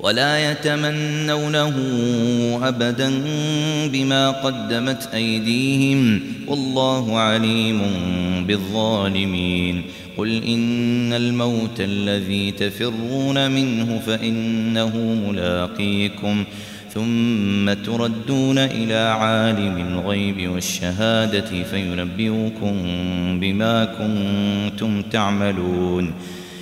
ولا يتمنونه أبدا بما قدمت أيديهم والله عليم بالظالمين. قل إن الموت الذي تفرون منه فإنه ملاقيكم ثم تردون إلى عالم الغيب والشهادة فينبئكم بما كنتم تعملون.